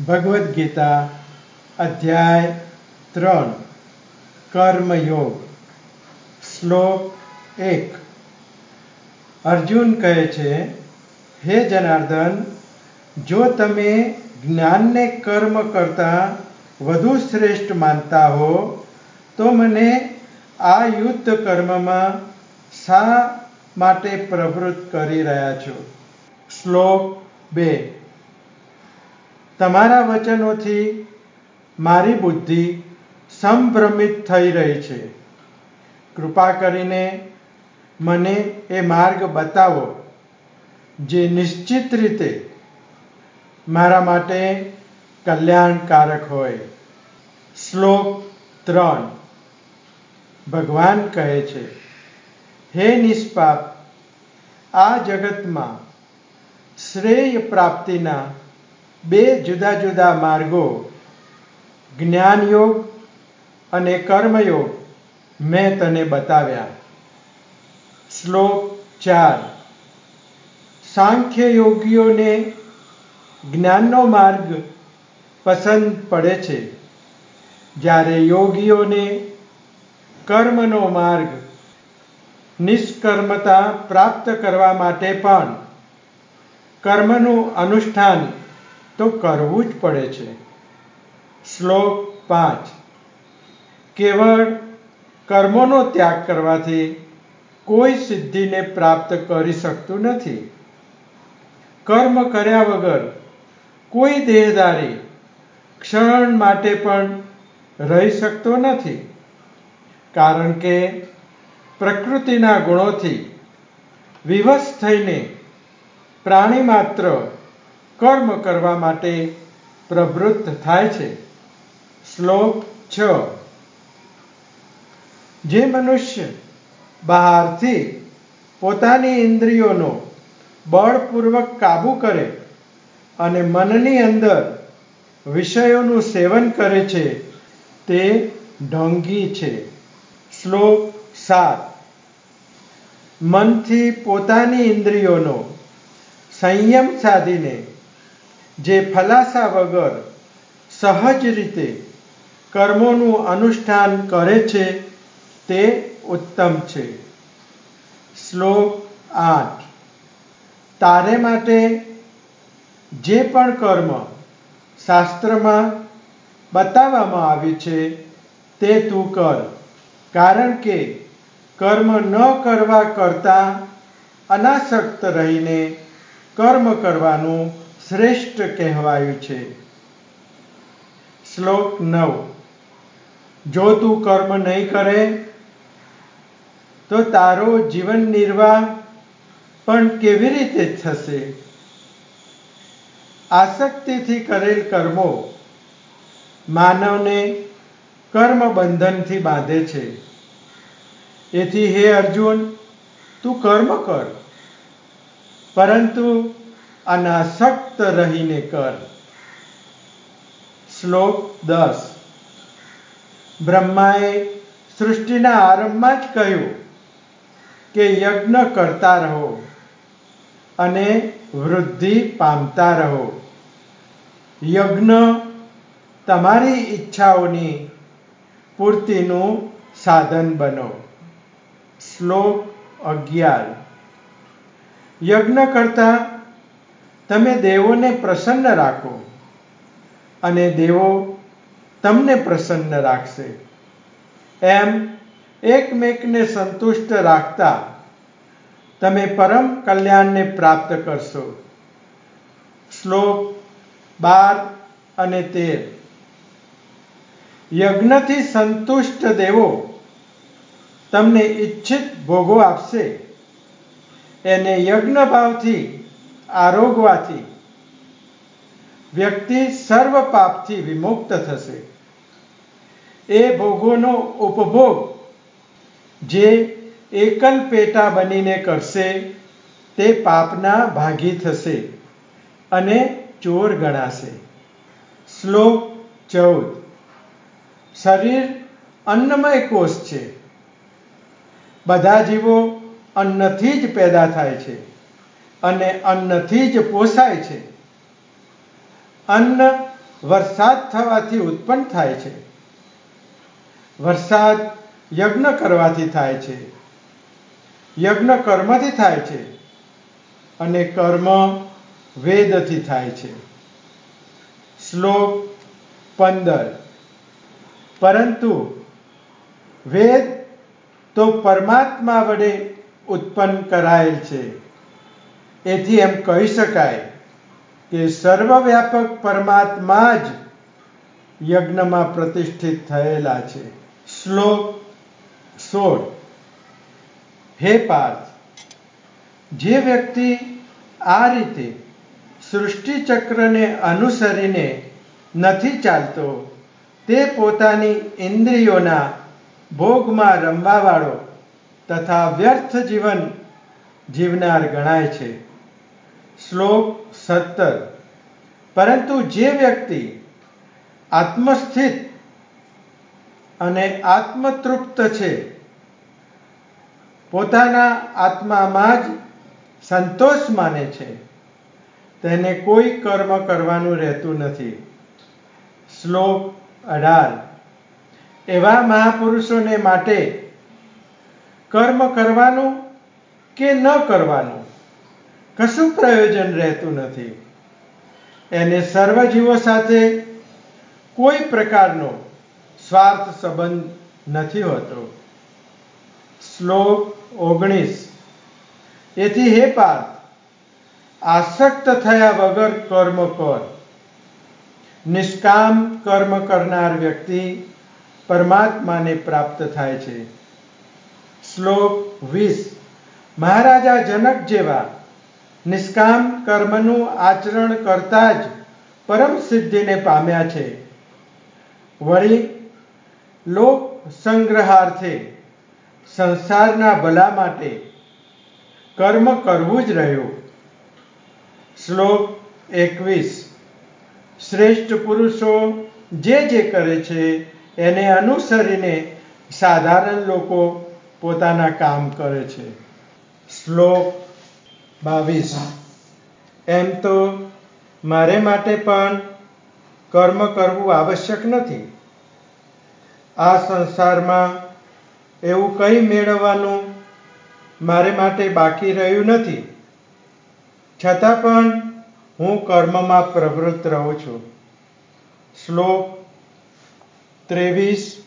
ભગવદ્ ગીતા, અધ્યાય ત્રણ, કર્મયોગ, શ્લોક એક. અર્જુન કહે છે, હે જનાર્દન, જો તમે જ્ઞાનને કર્મ કરતાં વધુ શ્રેષ્ઠ માનતા હો, તો મને આ યુદ્ધ કર્મમાં શા માટે પ્રવૃત્ત કરી રહ્યા છો? શ્લોક બે. તમારા વચનોથી મારી બુદ્ધિ સંભ્રમિત થઈ રહી છે. કૃપા કરીને મને એ માર્ગ બતાવો, જે નિશ્ચિત રીતે મારા માટે કલ્યાણકારક હોય. શ્લોક ત્રણ. ભગવાન કહે છે, હે નિષ્પાપ, આ જગતમાં શ્રેય પ્રાપ્તિના બે જુદા જુદા માર્ગો, જ્ઞાનયોગ અને કર્મયોગ મેં તને બતાવ્યા. શ્લોક ચાર. સાંખ્ય યોગીઓને જ્ઞાનનો માર્ગ પસંદ પડે છે. જ્યારે યોગીઓને કર્મનો માર્ગ નિષ્કર્મતા પ્રાપ્ત કરવા માટે પણ કર્મનું અનુષ્ઠાન તો કરવું જ પડે છે. શ્લોક પાંચ. કેવળ કર્મોનો ત્યાગ કરવાથી કોઈ સિદ્ધિને પ્રાપ્ત કરી શકતું નથી. કર્મ કર્યા વગર કોઈ દેહધારી ક્ષણ માટે પણ રહી શકતો નથી. કારણ કે પ્રકૃતિના ગુણોથી વિવશ થઈને પ્રાણી માત્ર કર્મ કરવા માટે પ્રવૃત્ત થાય છે. શ્લોક છ. જે મનુષ્ય બહારથી પોતાની ઇન્દ્રિયોનો બળપૂર્વક કાબુ કરે અને મનની અંદર વિષયોનું સેવન કરે છે, તે ઢોંગી છે. શ્લોક સાત. મનથી પોતાની ઇન્દ્રિયોનો સંયમ સાધીને જે ફલાસા વગર સહજ રીતે કર્મોનું અનુષ્ઠાન કરે છે, તે ઉત્તમ છે. શ્લોક આઠ. તારે માટે જે પણ કર્મ શાસ્ત્રમાં બતાવવામાં આવ્યું છે, તે તું કર, કારણ કે કર્મ ન કરવા કરતાં અનાસક્ત રહીને કર્મ કરવાનું શ્રેષ્ઠ કહેવાયું છે. શ્લોક નવ. જો તું કર્મ નહીં કરે, તો તારો જીવન નિર્વાહ પણ કેવી રીતે થશે? આસક્તિથી કરેલ કર્મો માનવને કર્મ બંધનથી બાંધે છે. એથી હે અર્જુન, તું કર્મ કર. પરંતુ અનાસક્ત રહીને કર. શ્લોક દસ. બ્રહ્માએ સૃષ્ટિના આરંભમાં જ કહ્યું કે યજ્ઞ કરતા રહો અને વૃદ્ધિ પામતા રહો. યજ્ઞ તમારી ઈચ્છાઓની પૂર્તિનું સાધન બનો. શ્લોક અગિયાર. યજ્ઞ કરતા તમે દેવોને પ્રસન્ન રાખો અને દેવો તમને પ્રસન્ન રાખશે. એમ એકમેકને સંતુષ્ટ રાખતા તમે પરમ કલ્યાણને પ્રાપ્ત કરશો. શ્લોક બાર અને તેર. યજ્ઞથી સંતુષ્ટ દેવો તમને ઈચ્છિત ભોગો આપશે. એને યજ્ઞ ભાવથી આરોગવાથી વ્યક્તિ સર્વ પાપથી વિમુક્ત થશે. એ ભોગોનો ઉપભોગ જે એકલ પેટા બનીને કરશે, તે પાપના ભાગી થશે અને ચોર ગણાશે. શ્લોક ચૌદ. શરીર અન્નમય કોષ છે. બધા જીવો અન્નથી જ પેદા થાય છે. અને અન્નથી જ પોસાય છે. અન્ન વરસાદ થવાથી ઉત્પન્ન થાય છે. વરસાદ યજ્ઞ કરવાથી થાય છે. યજ્ઞ કર્મથી થાય છે અને કર્મ વેદથી થાય છે. શ્લોક પંદર. પરંતુ વેદ તો પરમાત્મા વડે ઉત્પન્ન કરાયેલ છે. એથી એમ કહી શકાય કે સર્વવ્યાપક પરમાત્મા જ યજ્ઞમાં પ્રતિષ્ઠિત થયેલા છે. શ્લોક સોળ. હે પાર્થ, જે વ્યક્તિ આ રીતે સૃષ્ટિચક્રને અનુસરીને નથી ચાલતો, તે પોતાની ઇન્દ્રિયોના ભોગમાં રમવાવાળો તથા વ્યર્થ જીવન જીવનાર ગણાય છે. શ્લોક સત્તર. પરંતુ જે વ્યક્તિ આત્મસ્થિત અને આત્મતૃપ્ત છે, પોતાના આત્મામાં જ સંતોષ માને છે, તેને કોઈ કર્મ કરવાનું રહેતું નથી. શ્લોક અઢાર. એવા મહાપુરુષોને માટે કર્મ કરવાનું કે ન કરવાનું? કશું પ્રયોજન રહેતું નથી. એને સર્વજીવો સાથે કોઈ પ્રકારનો સ્વાર્થ સંબંધ નથી હોતો. શ્લોક ઓગણીસ. એથી હે પાર્થ, આસક્ત થયા વગર કર્મ કર. નિષ્કામ કર્મ કરનાર વ્યક્તિ પરમાત્માને પ્રાપ્ત થાય છે. શ્લોક વીસ. મહારાજા જનક જેવા નિષ્કામ કર્મનું આચરણ કરતા જ પરમ સિદ્ધિને પામ્યા છે. વળી, લોક સંગ્રહાર્થે સંસારના ભલા માટે કર્મ કરવું જ રહ્યું. શ્લોક એકવીસ. શ્રેષ્ઠ પુરુષો જે જે કરે છે, એને અનુસરીને સાધારણ લોકો પોતાના કામ કરે છે. શ્લોક બાવીસ. એમ તો મારે માટે પણ કર્મ કરવું આવશ્યક નથી. આ સંસારમાં એવું કંઈ મેળવવાનું મારે માટે બાકી રહ્યું નથી. છતાં પણ હું કર્મમાં પ્રવૃત્ત રહું છું. શ્લોક ત્રેવીસ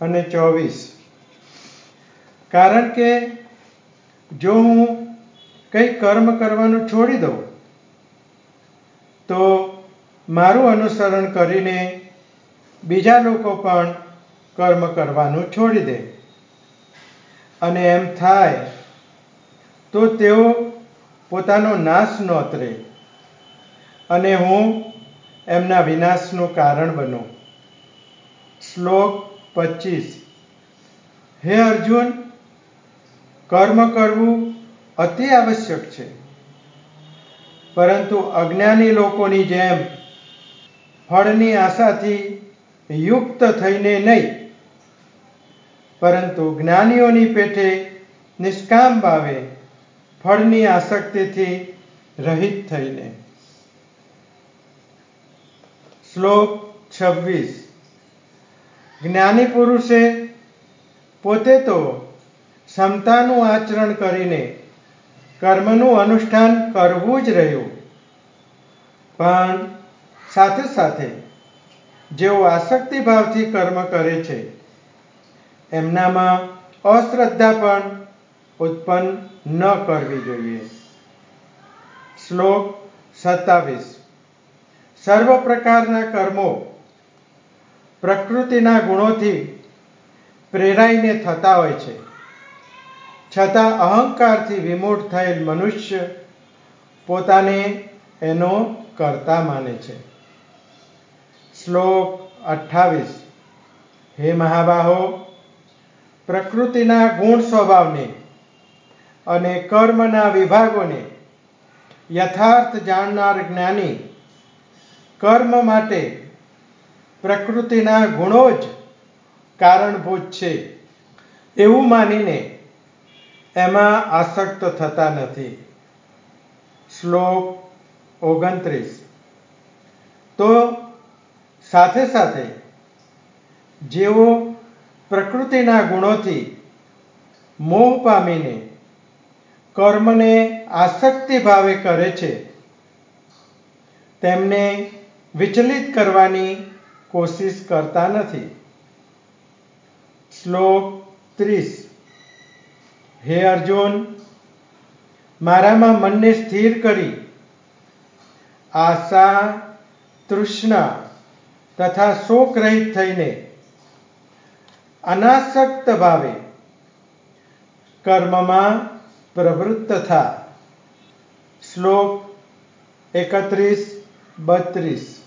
અને ચોવીસ. કારણ કે જો હું કંઈ કર્મ કરવાનું છોડી દઉં? તો મારું અનુસરણ કરીને બીજા લોકો પણ કર્મ કરવાનું છોડી દે. અને એમ થાય તો તેઓ પોતાનો નાશ નોતરે અને હું એમના વિનાશનું કારણ બનું. શ્લોક પચીસ. હે અર્જુન, કર્મ કરવું અતિ આવશ્યક છે. પરંતુ અજ્ઞાની લોકોની જેમ ફળની આશાથી યુક્ત થઈને નહીં. પરંતુ જ્ઞાનીઓની પેઠે નિષ્કામ ભાવે ફળની આસક્તિથી રહિત થઈને. શ્લોક છવ્વીસ. જ્ઞાની પુરુષે પોતે તો ક્ષમતાનું આચરણ કરીને કર્મનું અનુષ્ઠાન કરવું જ રહ્યું. પણ સાથે સાથે જેઓ આસક્તિ ભાવથી કર્મ કરે છે, એમનામાં અશ્રદ્ધા પણ ઉત્પન્ન ન કરવી જોઈએ. શ્લોક સત્તાવીસ. સર્વ પ્રકારના કર્મો પ્રકૃતિના ગુણોથી પ્રેરાઈને થતા હોય છે. છતાં અહંકારથી વિમૂઢ થયેલ મનુષ્ય પોતાને એનો કરતા માને છે. શ્લોક અઠ્ઠાવીસ. હે મહાબાહો, પ્રકૃતિના ગુણ સ્વભાવને અને કર્મના વિભાગોને યથાર્થ જાણનાર જ્ઞાની કર્મ માટે પ્રકૃતિના ગુણો જ કારણભૂત છે. એવું માનીને એમાં આસક્ત થતા નથી. શ્લોક ઓગણત્રીસ. તો સાથે સાથે જેઓ પ્રકૃતિના ગુણોથી મોહ પામીને કર્મને આસક્તિ ભાવે કરે છે, તેમને વિચલિત કરવાની કોશિશ કરતા નથી. શ્લોક ત્રીસ. હે અર્જુન, મારામાં મનને સ્થિર કરી. આશા, તૃષ્ણા તથા શોક રહિત થઈને અનાસક્ત ભાવે કર્મમાં પ્રવૃત્ત થા. શ્લોક એકત્રીસ બત્રીસ.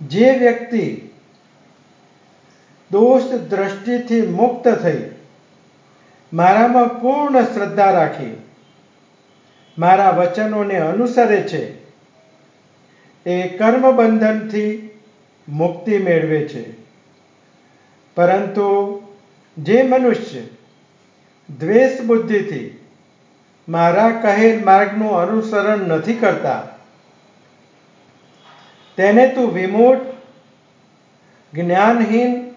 જે વ્યક્તિ દોષ દ્રષ્ટિથી મુક્ત થઈ મારામાં પૂર્ણ શ્રદ્ધા રાખી. મારા વચનોને અનુસરે છે. એ કર્મબંધનથી મુક્તિ મેળવે છે. પરંતુ જે મનુષ્ય દ્વેષ બુદ્ધિથી મારા કહેલ માર્ગનું અનુસરણ નથી કરતા, તેને તું વિમૂઢ, જ્ઞાનહીન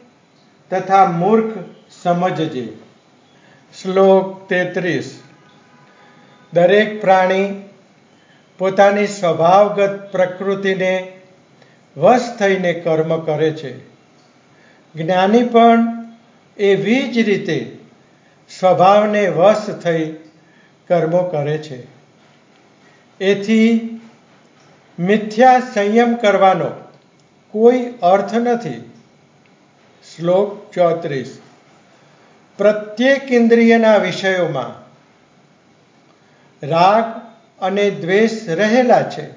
તથા મૂર્ખ સમજજે. શ્લોક તેત્રીસ. દરેક પ્રાણી પોતાની સ્વભાવગત પ્રકૃતિને વશ થઈને કર્મ કરે છે. જ્ઞાની પણ એવી જ રીતે સ્વભાવને વશ થઈ કર્મો કરે છે. એથી મિથ્યા સંયમ કરવાનો કોઈ અર્થ નથી. શ્લોક ચોત્રીસ. પ્રત્યેક ઇન્દ્રિયના વિષયોમાં રાગ અને દ્વેષ રહેલા છે.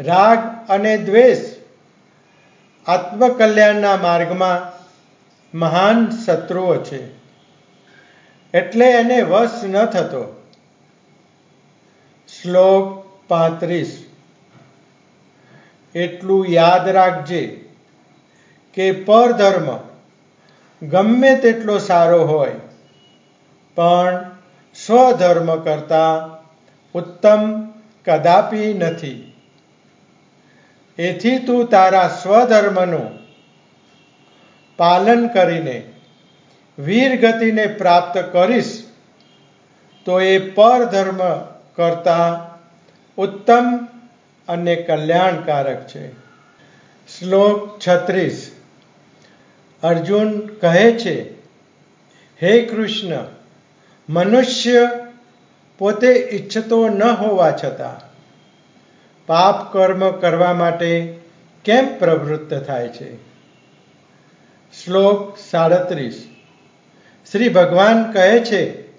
રાગ અને દ્વેષ આત્મકલ્યાણના માર્ગમાં મહાન શત્રુઓ છે. એટલે એને વશ ન થતો. શ્લોક પાંત્રીસ. એટલું યાદ રાખજે કે પરધર્મ ગમે તેટલો સારો હોય. પણ સ્વધર્મ કરતા ઉત્તમ કદાપી નથી. એથી તું તારા સ્વધર્મનું પાલન કરીને વીર ગતિને પ્રાપ્ત કરીશ, તો એ પરધર્મ કરતા ઉત્તમ અને કલ્યાણકારક છે. શ્લોક છત્રીસ. અર્જુન કહે છે, હે કૃષ્ણ, મનુષ્ય પોતે ઈચ્છતો ન હોવા છતાં પાપ કર્મ કરવા માટે કેમ પ્રવૃત્ત થાય છે? શ્લોક સાડત્રીસ. શ્રી ભગવાન કહે છે,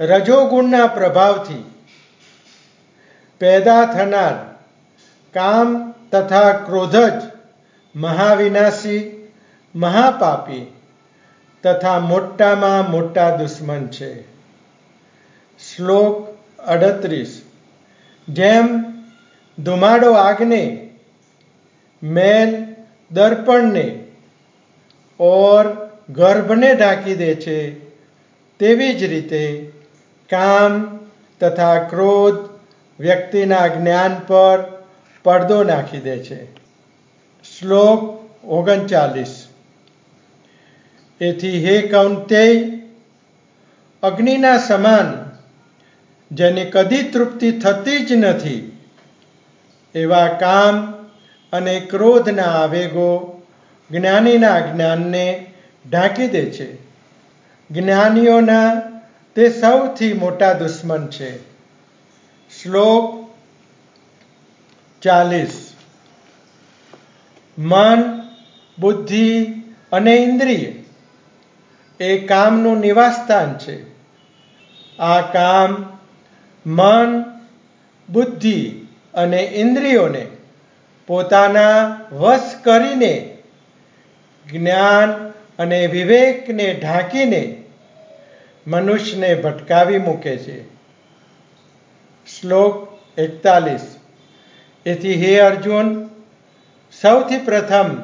રજોગુણના પ્રભાવથી પેદા થનાર કામ તથા ક્રોધ જ મહાવિનાશી મહાપાપી તથા મોટામાં મોટા દુશ્મન છે. શ્લોક અડત્રીસ. જેમ ધુમાડો આગને, મેલ દર્પણને ઓર ગર્ભને ઢાંકી દે છે, તેવી જ રીતે કામ તથા ક્રોધ વ્યક્તિના જ્ઞાન પર પડદો નાખી દે છે. શ્લોક ઓગણચાલીસ. એથી હે કૌંતેય, અગ્નિના સમાન, જેને કદી તૃપ્તિ થતી જ નથી, એવા કામ અને ક્રોધના આવેગો જ્ઞાનીના જ્ઞાનને ઢાંકી દે છે. જ્ઞાનીઓના તે સૌથી મોટા દુશ્મન છે. શ્લોક ચાલીસ. મન, બુદ્ધિ અને ઇન્દ્રિય એ કામનું નિવાસસ્થાન છે. આ કામ મન, બુદ્ધિ અને ઇન્દ્રિયોને પોતાના વશ કરીને, જ્ઞાન અને વિવેકને ઢાંકીને મનુષ્યને ભટકાવી મૂકે છે. શ્લોક એકતાલીસ. એથી હે અર્જુન, સૌથી પ્રથમ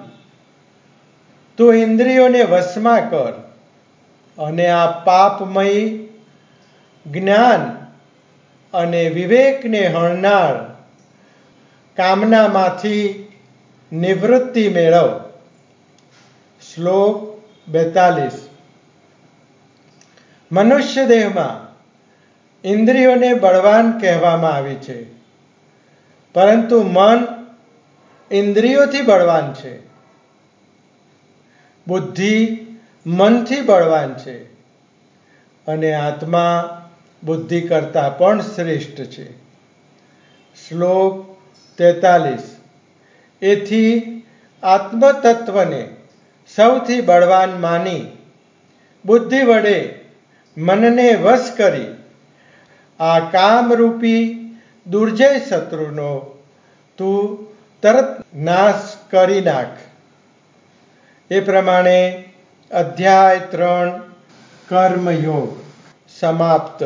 તું ઇન્દ્રિયોને વશમાં કર. અને આ પાપમય જ્ઞાન અને વિવેકને હણનાર કામનામાંથી નિવૃત્તિ મેળવ. શ્લોક બેતાલીસ. મનુષ્ય દેહમાં ઇન્દ્રિયોને બળવાન કહેવામાં આવી છે, પરંતુ મન ઇન્દ્રિયોથી બળવાન છે. બુદ્ધિ મનથી બળવાન છે અને આત્મા બુદ્ધિ કરતાં પણ શ્રેષ્ઠ છે. શ્લોક તેતાલીસ. એથી આત્મતત્વને સૌથી બળવાન માની બુદ્ધિ વડે મનને વશ કરી આ કામરૂપી દુર્જય શત્રુનો તું તરત નાશ કરી નાખ. એ પ્રમાણે અધ્યાય ત્રણ કર્મયોગ સમાપ્ત.